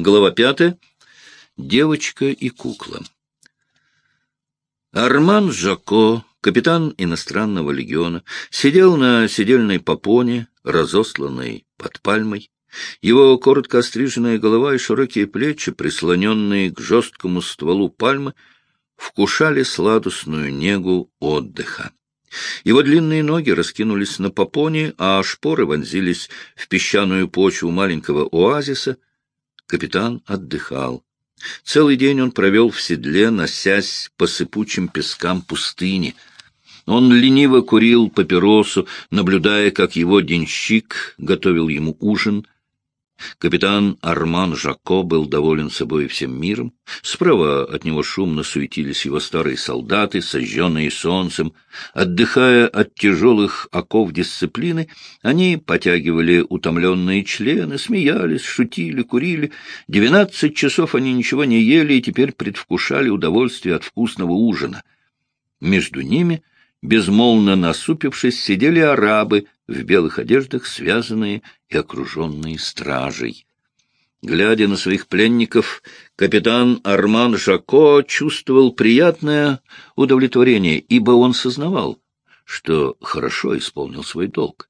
Глава пятая. Девочка и кукла. Арман Жако, капитан иностранного легиона, сидел на сидельной попоне, разосланной под пальмой. Его коротко остриженная голова и широкие плечи, прислоненные к жесткому стволу пальмы, вкушали сладостную негу отдыха. Его длинные ноги раскинулись на попоне, а шпоры вонзились в песчаную почву маленького оазиса. Капитан отдыхал. Целый день он провел в седле, носясь по сыпучим пескам пустыни. Он лениво курил папиросу, наблюдая, как его денщик готовил ему ужин — Капитан Арман Жако был доволен собой и всем миром. Справа от него шумно суетились его старые солдаты, сожженные солнцем. Отдыхая от тяжелых оков дисциплины, они потягивали утомленные члены, смеялись, шутили, курили. Двенадцать часов они ничего не ели и теперь предвкушали удовольствие от вкусного ужина. Между ними — безмолвно насупившись, сидели арабы в белых одеждах, связанные и окруженные стражей. Глядя на своих пленников, капитан Арман Жако чувствовал приятное удовлетворение, ибо он сознавал, что хорошо исполнил свой долг.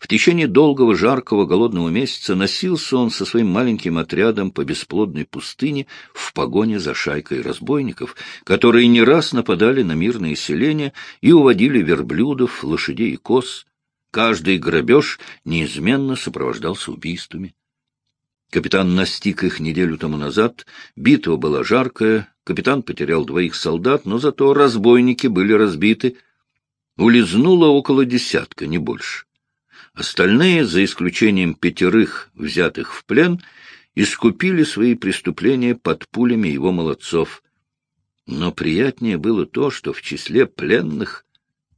В течение долгого, жаркого, голодного месяца носился он со своим маленьким отрядом по бесплодной пустыне в погоне за шайкой разбойников, которые не раз нападали на мирные селения и уводили верблюдов, лошадей и коз. Каждый грабеж неизменно сопровождался убийствами. Капитан настиг их неделю тому назад, битва была жаркая, капитан потерял двоих солдат, но зато разбойники были разбиты. Улизнуло около десятка, не больше. Остальные, за исключением пятерых, взятых в плен, искупили свои преступления под пулями его молодцов. Но приятнее было то, что в числе пленных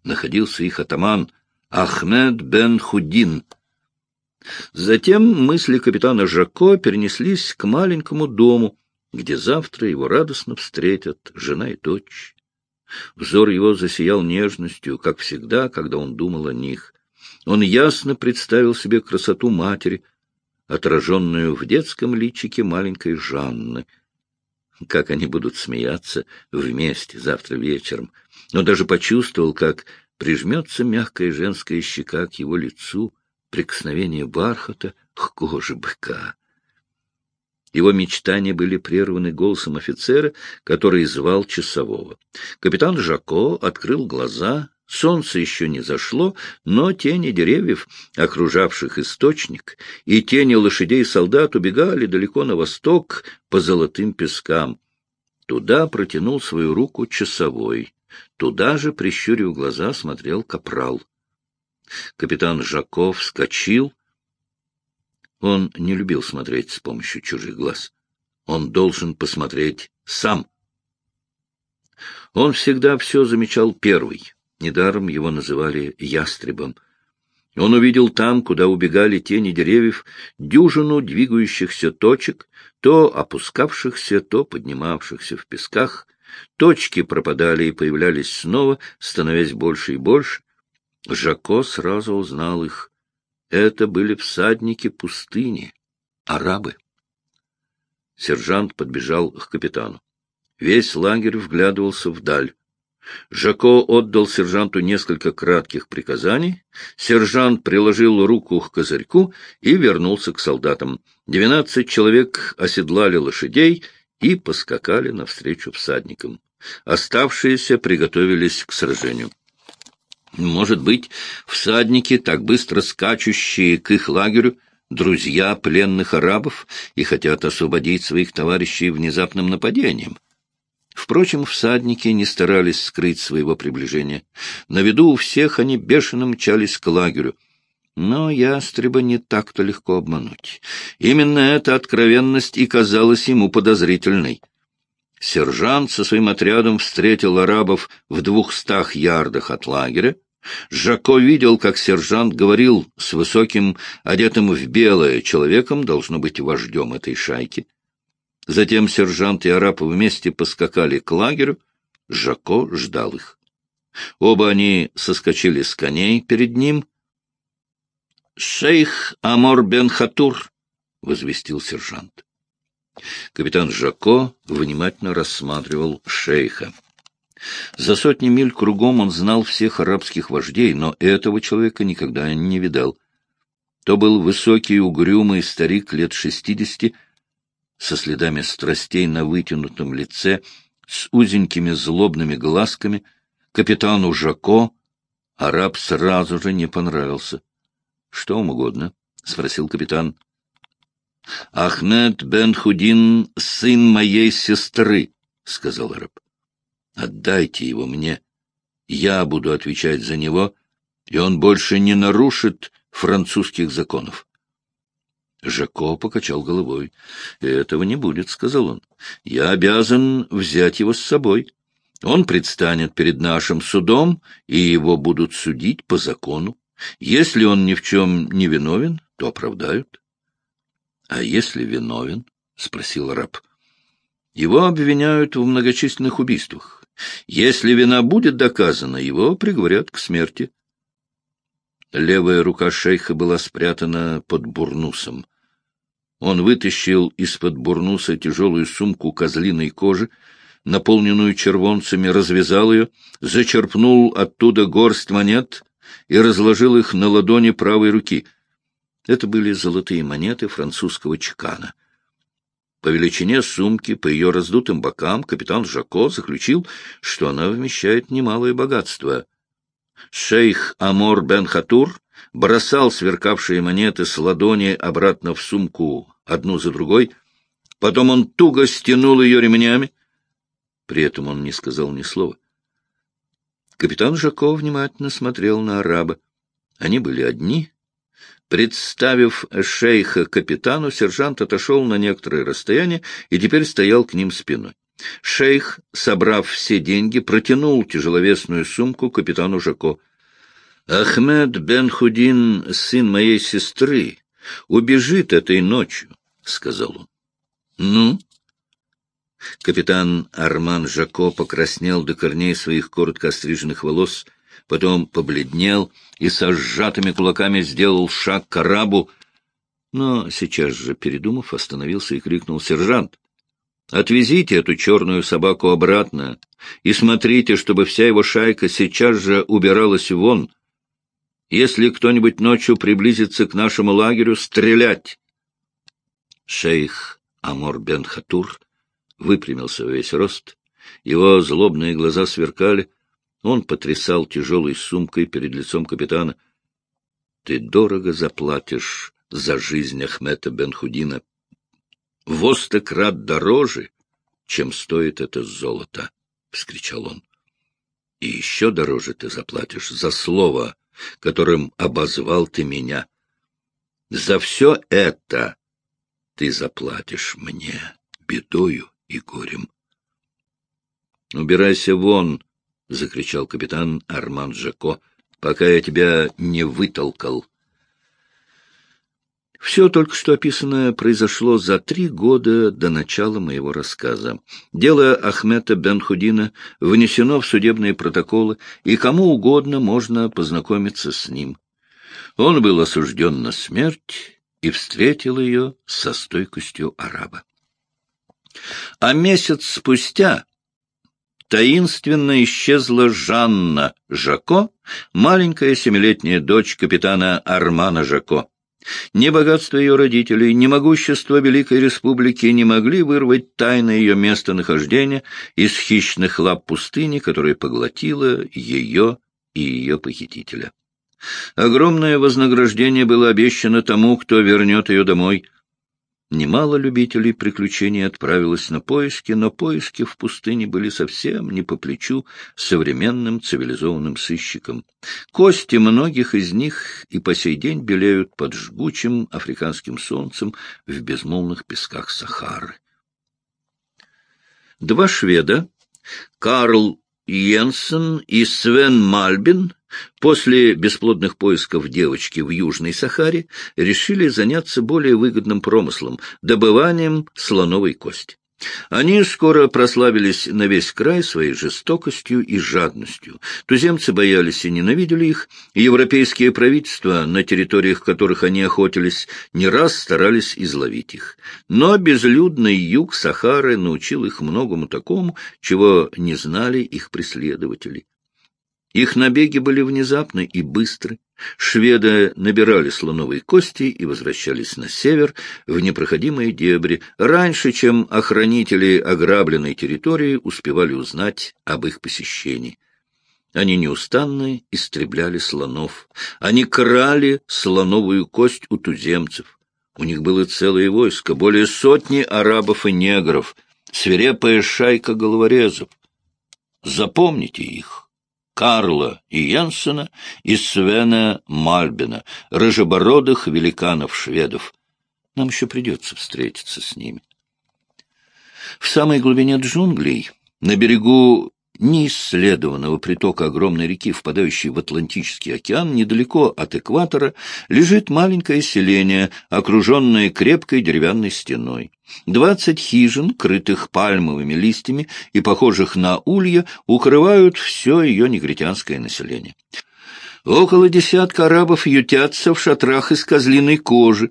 находился их атаман Ахмед бен Худин. Затем мысли капитана Жако перенеслись к маленькому дому, где завтра его радостно встретят жена и дочь. Взор его засиял нежностью, как всегда, когда он думал о них. Он ясно представил себе красоту матери, отраженную в детском личике маленькой Жанны. Как они будут смеяться вместе завтра вечером. Он даже почувствовал, как прижмется мягкая женская щека к его лицу, прикосновение бархата к коже быка. Его мечтания были прерваны голосом офицера, который звал часового. Капитан Жако открыл глаза Солнце еще не зашло, но тени деревьев, окружавших источник, и тени лошадей солдат убегали далеко на восток по золотым пескам. Туда протянул свою руку часовой. Туда же, прищурив глаза, смотрел капрал. Капитан Жаков вскочил. Он не любил смотреть с помощью чужих глаз. Он должен посмотреть сам. Он всегда все замечал первый. Недаром его называли ястребом. Он увидел там, куда убегали тени деревьев, дюжину двигающихся точек, то опускавшихся, то поднимавшихся в песках. Точки пропадали и появлялись снова, становясь больше и больше. Жако сразу узнал их. Это были всадники пустыни, арабы. Сержант подбежал к капитану. Весь лагерь вглядывался вдаль. Жако отдал сержанту несколько кратких приказаний. Сержант приложил руку к козырьку и вернулся к солдатам. Двенадцать человек оседлали лошадей и поскакали навстречу всадникам. Оставшиеся приготовились к сражению. Может быть, всадники, так быстро скачущие к их лагерю, друзья пленных арабов и хотят освободить своих товарищей внезапным нападением. Впрочем, всадники не старались скрыть своего приближения. На виду у всех они бешено мчались к лагерю. Но ястреба не так-то легко обмануть. Именно эта откровенность и казалась ему подозрительной. Сержант со своим отрядом встретил арабов в двухстах ярдах от лагеря. Жако видел, как сержант говорил с высоким, одетым в белое человеком, должно быть вождем этой шайки. Затем сержант и араб вместе поскакали к лагерю. Жако ждал их. Оба они соскочили с коней перед ним. — Шейх Амор бен Хатур, — возвестил сержант. Капитан Жако внимательно рассматривал шейха. За сотни миль кругом он знал всех арабских вождей, но этого человека никогда не видал. То был высокий, угрюмый старик лет шестидесяти, со следами страстей на вытянутом лице, с узенькими злобными глазками. Капитану Жако араб сразу же не понравился. — Что вам угодно? — спросил капитан. — Ахмед бен Худин — сын моей сестры, — сказал араб. — Отдайте его мне. Я буду отвечать за него, и он больше не нарушит французских законов. Жако покачал головой. — Этого не будет, — сказал он. — Я обязан взять его с собой. Он предстанет перед нашим судом, и его будут судить по закону. Если он ни в чем не виновен, то оправдают. — А если виновен? — спросил раб. — Его обвиняют в многочисленных убийствах. Если вина будет доказана, его приговорят к смерти. Левая рука шейха была спрятана под бурнусом. Он вытащил из-под бурнуса тяжелую сумку козлиной кожи, наполненную червонцами, развязал ее, зачерпнул оттуда горсть монет и разложил их на ладони правой руки. Это были золотые монеты французского чекана. По величине сумки, по ее раздутым бокам, капитан Жако заключил, что она вмещает немалое богатство — Шейх Амор бен Хатур бросал сверкавшие монеты с ладони обратно в сумку одну за другой. Потом он туго стянул ее ремнями. При этом он не сказал ни слова. Капитан Жако внимательно смотрел на араба. Они были одни. Представив шейха капитану, сержант отошел на некоторое расстояние и теперь стоял к ним спиной. Шейх, собрав все деньги, протянул тяжеловесную сумку капитану Жако. «Ахмед бен Худин, сын моей сестры, убежит этой ночью», — сказал он. «Ну?» Капитан Арман Жако покраснел до корней своих коротко остриженных волос, потом побледнел и со сжатыми кулаками сделал шаг к арабу, но сейчас же, передумав, остановился и крикнул «Сержант!» Отвезите эту черную собаку обратно и смотрите, чтобы вся его шайка сейчас же убиралась вон. Если кто-нибудь ночью приблизится к нашему лагерю, стрелять!» Шейх Амор бен Хатур выпрямился во весь рост. Его злобные глаза сверкали. Он потрясал тяжелой сумкой перед лицом капитана. — Ты дорого заплатишь за жизнь Ахмета бен Худина, в крат дороже, чем стоит это золото, — вскричал он. — И еще дороже ты заплатишь за слово, которым обозвал ты меня. За все это ты заплатишь мне бедою и горем. — Убирайся вон, — закричал капитан Арман Жако, — пока я тебя не вытолкал. Все только что описанное произошло за три года до начала моего рассказа. Дело Ахмета бен Худина внесено в судебные протоколы, и кому угодно можно познакомиться с ним. Он был осужден на смерть и встретил ее со стойкостью араба. А месяц спустя таинственно исчезла Жанна Жако, маленькая семилетняя дочь капитана Армана Жако. Ни богатство ее родителей, ни могущество Великой Республики не могли вырвать тайны ее местонахождения из хищных лап пустыни, которая поглотила ее и ее похитителя. Огромное вознаграждение было обещано тому, кто вернет ее домой — Немало любителей приключений отправилось на поиски, но поиски в пустыне были совсем не по плечу современным цивилизованным сыщикам. Кости многих из них и по сей день белеют под жгучим африканским солнцем в безмолвных песках Сахары. Два шведа, Карл Йенсен и Свен Мальбин, После бесплодных поисков девочки в Южной Сахаре решили заняться более выгодным промыслом — добыванием слоновой кости. Они скоро прославились на весь край своей жестокостью и жадностью. Туземцы боялись и ненавидели их, и европейские правительства, на территориях которых они охотились, не раз старались изловить их. Но безлюдный юг Сахары научил их многому такому, чего не знали их преследователи. Их набеги были внезапны и быстры. Шведы набирали слоновые кости и возвращались на север, в непроходимые дебри, раньше, чем охранители ограбленной территории успевали узнать об их посещении. Они неустанно истребляли слонов. Они крали слоновую кость у туземцев. У них было целое войско, более сотни арабов и негров, свирепая шайка головорезов. Запомните их. Карла Янсена и Свена Мальбина, рыжебородых великанов-шведов. Нам еще придется встретиться с ними. В самой глубине джунглей, на берегу неисследованного притока огромной реки, впадающей в Атлантический океан, недалеко от экватора, лежит маленькое селение, окруженное крепкой деревянной стеной. Двадцать хижин, крытых пальмовыми листьями и похожих на улья, укрывают все ее негритянское население. Около десятка арабов ютятся в шатрах из козлиной кожи.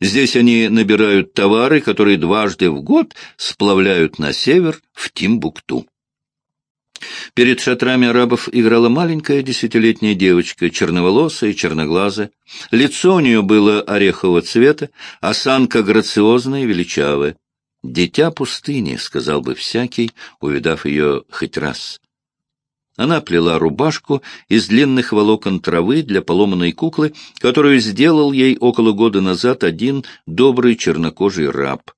Здесь они набирают товары, которые дважды в год сплавляют на север в Тимбукту. Перед шатрами арабов играла маленькая десятилетняя девочка, черноволосая и черноглазая. Лицо у нее было орехового цвета, осанка грациозная и величавая. «Дитя пустыни», — сказал бы всякий, увидав ее хоть раз. Она плела рубашку из длинных волокон травы для поломанной куклы, которую сделал ей около года назад один добрый чернокожий раб.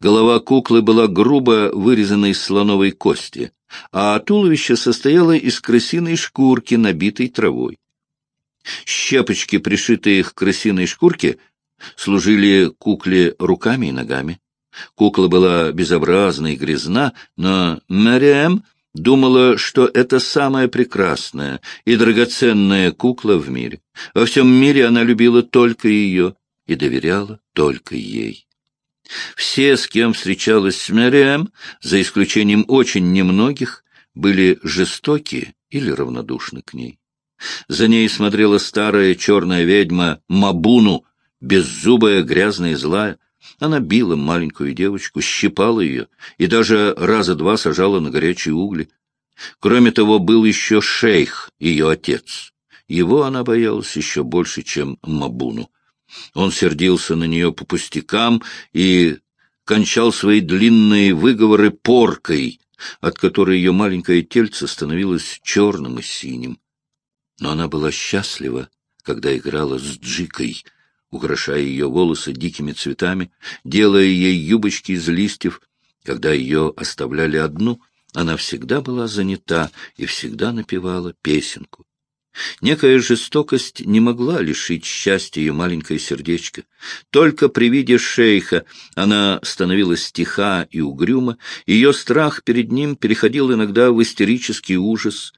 Голова куклы была грубо вырезана из слоновой кости а туловище состояло из крысиной шкурки, набитой травой. Щепочки, пришитые к крысиной шкурке, служили кукле руками и ногами. Кукла была безобразна и грязна, но Мариэм думала, что это самая прекрасная и драгоценная кукла в мире. Во всем мире она любила только ее и доверяла только ей. Все, с кем встречалась Мэриэм, за исключением очень немногих, были жестоки или равнодушны к ней. За ней смотрела старая черная ведьма Мабуну, беззубая, грязная и злая. Она била маленькую девочку, щипала ее и даже раза два сажала на горячие угли. Кроме того, был еще шейх, ее отец. Его она боялась еще больше, чем Мабуну. Он сердился на нее по пустякам и кончал свои длинные выговоры поркой, от которой ее маленькое тельце становилось черным и синим. Но она была счастлива, когда играла с Джикой, украшая ее волосы дикими цветами, делая ей юбочки из листьев. Когда ее оставляли одну, она всегда была занята и всегда напевала песенку. Некая жестокость не могла лишить счастья ее маленькое сердечко. Только при виде шейха она становилась тиха и угрюма, ее страх перед ним переходил иногда в истерический ужас.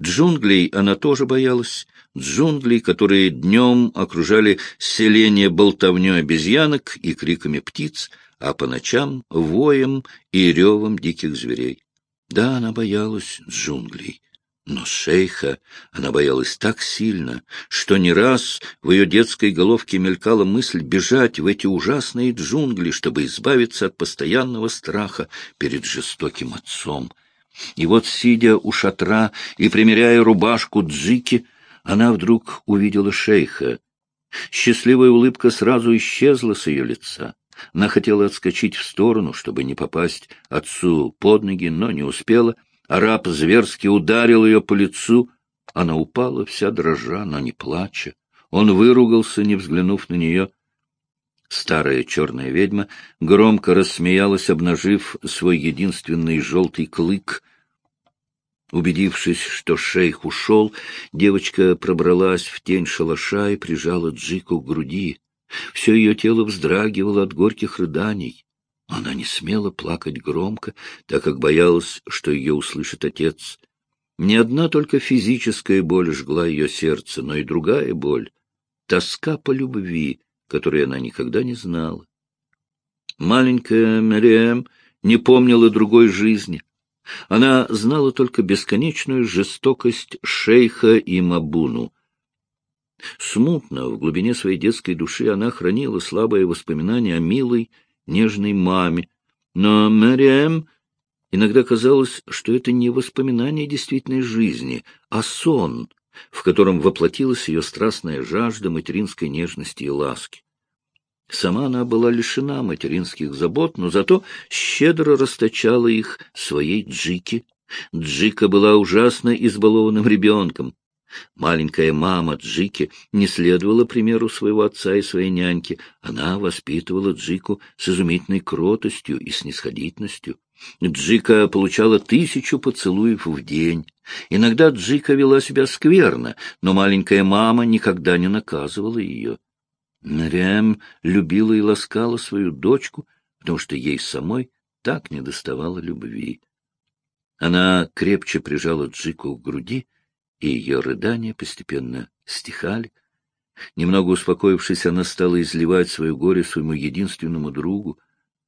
Джунглей она тоже боялась, джунглей, которые днем окружали селение болтовней обезьянок и криками птиц, а по ночам — воем и ревом диких зверей. Да, она боялась джунглей. Но шейха она боялась так сильно, что не раз в ее детской головке мелькала мысль бежать в эти ужасные джунгли, чтобы избавиться от постоянного страха перед жестоким отцом. И вот, сидя у шатра и примеряя рубашку Джики, она вдруг увидела шейха. Счастливая улыбка сразу исчезла с ее лица. Она хотела отскочить в сторону, чтобы не попасть отцу под ноги, но не успела — Араб зверски ударил ее по лицу. Она упала, вся дрожа, но не плача. Он выругался, не взглянув на нее. Старая черная ведьма громко рассмеялась, обнажив свой единственный желтый клык. Убедившись, что шейх ушел, девочка пробралась в тень шалаша и прижала Джику к груди. Все ее тело вздрагивало от горьких рыданий. Она не смела плакать громко, так как боялась, что ее услышит отец. Не одна только физическая боль жгла ее сердце, но и другая боль — тоска по любви, которой она никогда не знала. Маленькая Мариэм не помнила другой жизни. Она знала только бесконечную жестокость шейха и Мабуну. Смутно, в глубине своей детской души, она хранила слабые воспоминания о милой, нежной маме. Но Мариэм иногда казалось, что это не воспоминание действительной жизни, а сон, в котором воплотилась ее страстная жажда материнской нежности и ласки. Сама она была лишена материнских забот, но зато щедро расточала их своей Джике. Джика была ужасно избалованным ребенком. Маленькая мама Джики не следовала примеру своего отца и своей няньки. Она воспитывала Джику с изумительной кротостью и снисходительностью. Джика получала тысячу поцелуев в день. Иногда Джика вела себя скверно, но маленькая мама никогда не наказывала ее. Мариам любила и ласкала свою дочку, потому что ей самой так недоставало любви. Она крепче прижала Джику к груди, и ее рыдания постепенно стихали. Немного успокоившись, она стала изливать свое горе своему единственному другу.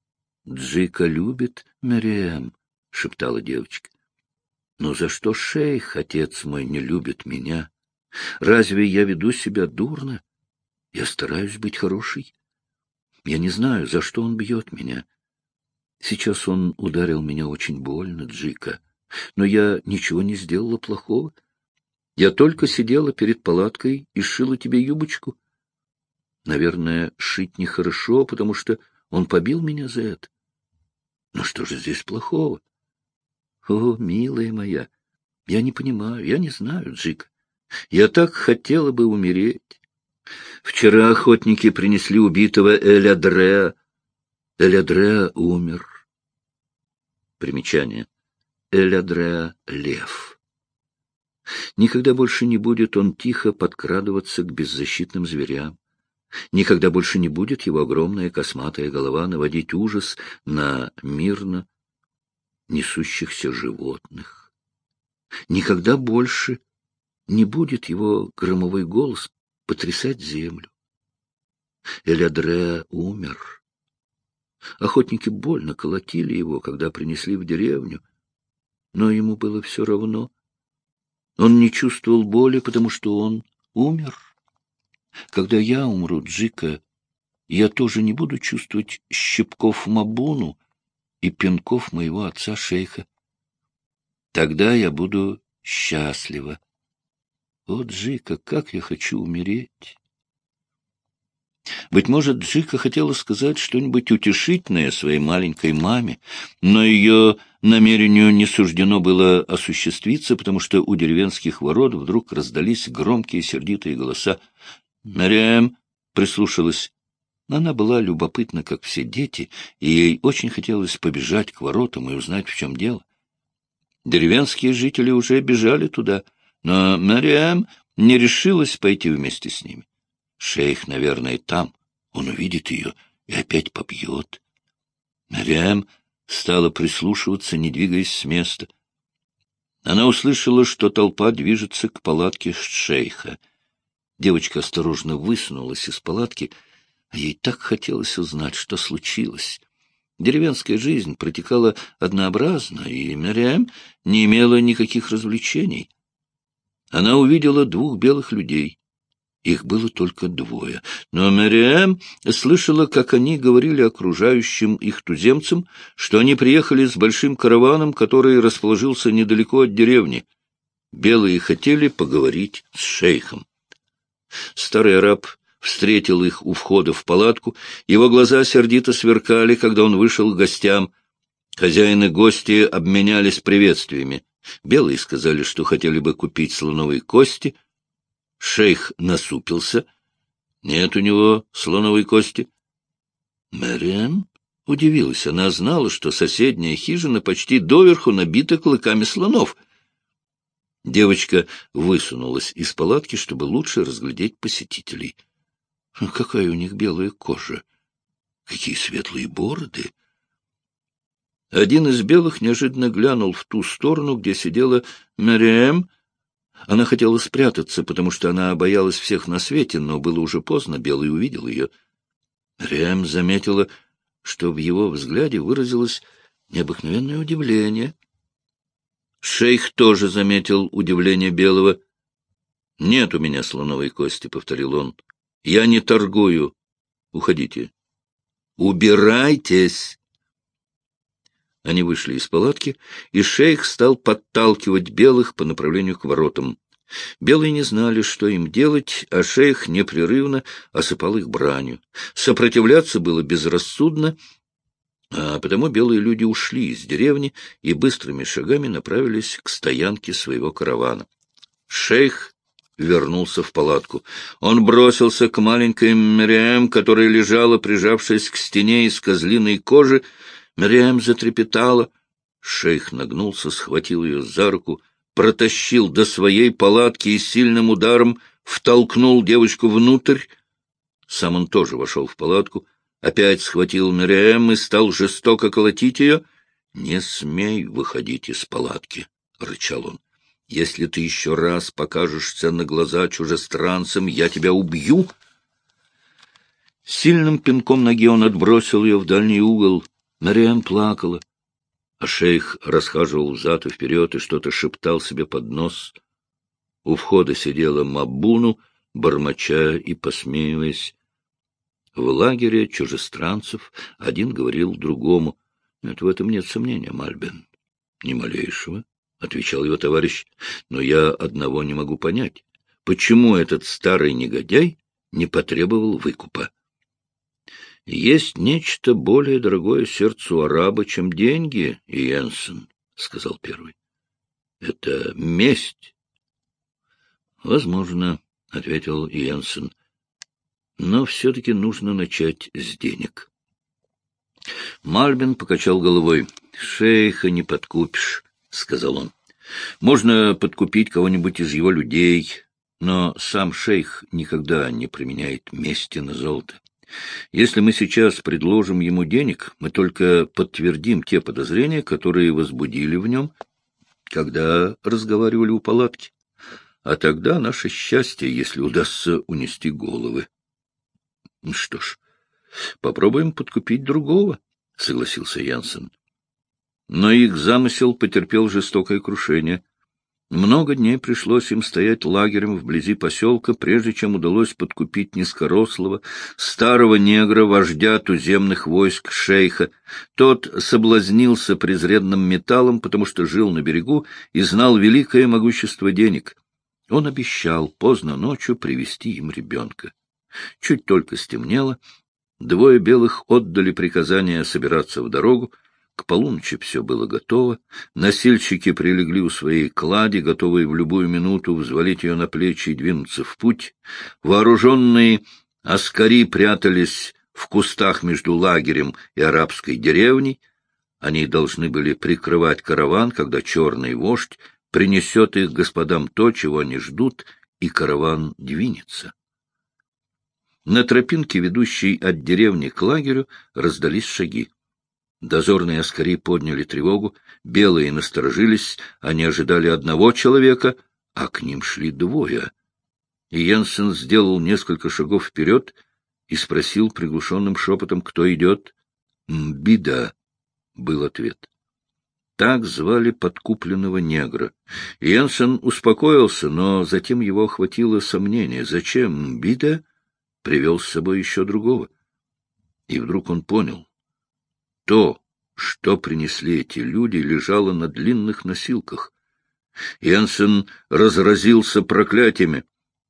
— Джика любит Мариэм, — шептала девочка. — Но за что шейх, отец мой, не любит меня? Разве я веду себя дурно? Я стараюсь быть хорошей. Я не знаю, за что он бьет меня. Сейчас он ударил меня очень больно, Джика, но я ничего не сделала плохого. Я только сидела перед палаткой и шила тебе юбочку. Наверное, шить нехорошо, потому что он побил меня за это. Но что же здесь плохого? О, милая моя, я не понимаю, я не знаю, Джик. Я так хотела бы умереть. Вчера охотники принесли убитого Эля Дреа. Умер. Примечание. Эля Дреа — лев. Никогда больше не будет он тихо подкрадываться к беззащитным зверям. Никогда больше не будет его огромная косматая голова наводить ужас на мирно несущихся животных. Никогда больше не будет его громовой голос потрясать землю. Элядре умер. Охотники больно колотили его, когда принесли в деревню, но ему было все равно. Он не чувствовал боли, потому что он умер. Когда я умру, Джика, я тоже не буду чувствовать щипков Мабуну и пинков моего отца-шейха. Тогда я буду счастлива. О, Джика, как я хочу умереть! Быть может, Джика хотела сказать что-нибудь утешительное своей маленькой маме, но ее намерению не суждено было осуществиться, потому что у деревенских ворот вдруг раздались громкие сердитые голоса. Мариам прислушалась. Она была любопытна, как все дети, и ей очень хотелось побежать к воротам и узнать, в чем дело. Деревенские жители уже бежали туда — но Мариам не решилась пойти вместе с ними. Шейх, наверное, там. Он увидит ее и опять побьет. Мариам стала прислушиваться, не двигаясь с места. Она услышала, что толпа движется к палатке шейха. Девочка осторожно высунулась из палатки, а ей так хотелось узнать, что случилось. Деревенская жизнь протекала однообразно, и Мариам не имела никаких развлечений. Она увидела двух белых людей. Их было только двое. Но Мэриэм слышала, как они говорили окружающим их туземцам, что они приехали с большим караваном, который расположился недалеко от деревни. Белые хотели поговорить с шейхом. Старый араб встретил их у входа в палатку. Его глаза сердито сверкали, когда он вышел к гостям. Хозяин и гости обменялись приветствиями. Белые сказали, что хотели бы купить слоновые кости. Шейх насупился. Нет у него слоновой кости. Мэриэм удивилась. Она знала, что соседняя хижина почти доверху набита клыками слонов. Девочка высунулась из палатки, чтобы лучше разглядеть посетителей. Какая у них белая кожа! Какие светлые бороды! Один из белых неожиданно глянул в ту сторону, где сидела Мэриэм. Она хотела спрятаться, потому что она боялась всех на свете, но было уже поздно, белый увидел ее. Мэриэм заметила, что в его взгляде выразилось необыкновенное удивление. Шейх тоже заметил удивление Белого. — Нет у меня слоновой кости, — повторил он. — Я не торгую. Уходите. — Убирайтесь! Они вышли из палатки, и шейх стал подталкивать белых по направлению к воротам. Белые не знали, что им делать, а шейх непрерывно осыпал их бранью. Сопротивляться было безрассудно, а потому белые люди ушли из деревни и быстрыми шагами направились к стоянке своего каравана. Шейх вернулся в палатку. Он бросился к маленькой Мириам, которая лежала, прижавшись к стене из козлиной кожи. Мириам затрепетала. Шейх нагнулся, схватил ее за руку — протащил до своей палатки и сильным ударом втолкнул девочку внутрь. Сам он тоже вошел в палатку, опять схватил Мириэм и стал жестоко колотить ее. — Не смей выходить из палатки, — рычал он. — Если ты еще раз покажешься на глаза чужестранцам, я тебя убью. Сильным пинком ноги он отбросил ее в дальний угол. Мариам плакала а шейх расхаживал взад и вперед и что-то шептал себе под нос. У входа сидела Мабуну, бормоча и посмеиваясь. В лагере чужестранцев один говорил другому. — Нет, в этом нет сомнения, Мальбин. — Ни малейшего, — отвечал его товарищ. — Но я одного не могу понять. Почему этот старый негодяй не потребовал выкупа? Есть нечто более дорогое сердцу араба, чем деньги, Йенсен, — сказал первый. — Это месть. — Возможно, — ответил Йенсен, — но все-таки нужно начать с денег. Мальбин покачал головой. — Шейха не подкупишь, — сказал он. — Можно подкупить кого-нибудь из его людей, но сам шейх никогда не применяет мести на золото. Если мы сейчас предложим ему денег, мы только подтвердим те подозрения, которые возбудили в нем, когда разговаривали у палатки. А тогда наше счастье, если удастся унести головы. — Что ж, попробуем подкупить другого, — согласился Янсен. Но их замысел потерпел жестокое крушение — много дней пришлось им стоять лагерем вблизи поселка, прежде чем удалось подкупить низкорослого, старого негра, вождя туземных войск шейха. Тот соблазнился презренным металлом, потому что жил на берегу и знал великое могущество денег. Он обещал поздно ночью привести им ребенка. Чуть только стемнело, двое белых отдали приказание собираться в дорогу, к полуночи все было готово, носильщики прилегли у своей клади, готовые в любую минуту взвалить ее на плечи и двинуться в путь. Вооруженные аскари прятались в кустах между лагерем и арабской деревней. Они должны были прикрывать караван, когда черный вождь принесет их господам то, чего они ждут, и караван двинется. На тропинке, ведущей от деревни к лагерю, раздались шаги. Дозорные аскари подняли тревогу, белые насторожились, они ожидали одного человека, а к ним шли двое. И Йенсен сделал несколько шагов вперед и спросил приглушенным шепотом, кто идет. «Мбида», — был ответ. Так звали подкупленного негра. Йенсен успокоился, но затем его охватило сомнение. Зачем Мбида привел с собой еще другого? И вдруг он понял. То, что принесли эти люди, лежало на длинных носилках. Янсен разразился проклятиями.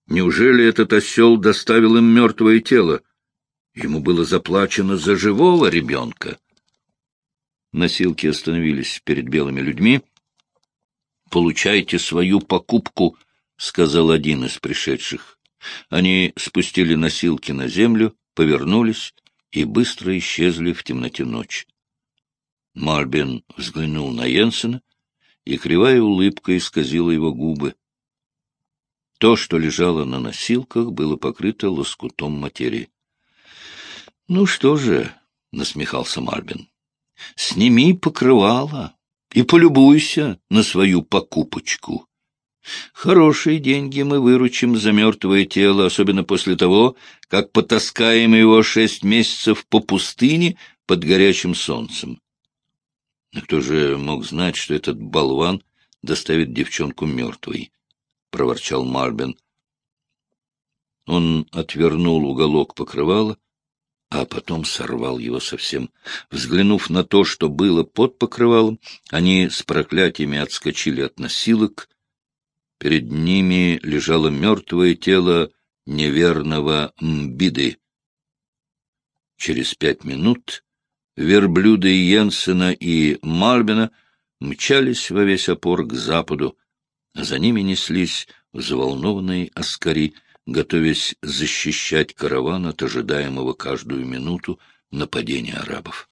Неужели этот осел доставил им мертвое тело? Ему было заплачено за живого ребенка. Носилки остановились перед белыми людьми. — Получайте свою покупку, — сказал один из пришедших. Они спустили носилки на землю, повернулись и быстро исчезли в темноте ночи. Марбин взглянул на Йенсена, и кривая улыбка исказила его губы. То, что лежало на носилках, было покрыто лоскутом материи. — Ну что же, — насмехался Марбин, — сними покрывало и полюбуйся на свою покупочку. Хорошие деньги мы выручим за мертвое тело, особенно после того, как потаскаем его шесть месяцев по пустыне, под горячим солнцем. Кто же мог знать, что этот болван доставит девчонку мертвой? — проворчал Марбин. Он отвернул уголок покрывала, а потом сорвал его совсем. Взглянув на то, что было под покрывалом, они с проклятиями отскочили от носилок. Перед ними лежало мертвое тело неверного Мбиды. Через пять минут верблюды Йенсена и Мальбина мчались во весь опор к западу, а за ними неслись взволнованные аскари, готовясь защищать караван от ожидаемого каждую минуту нападения арабов.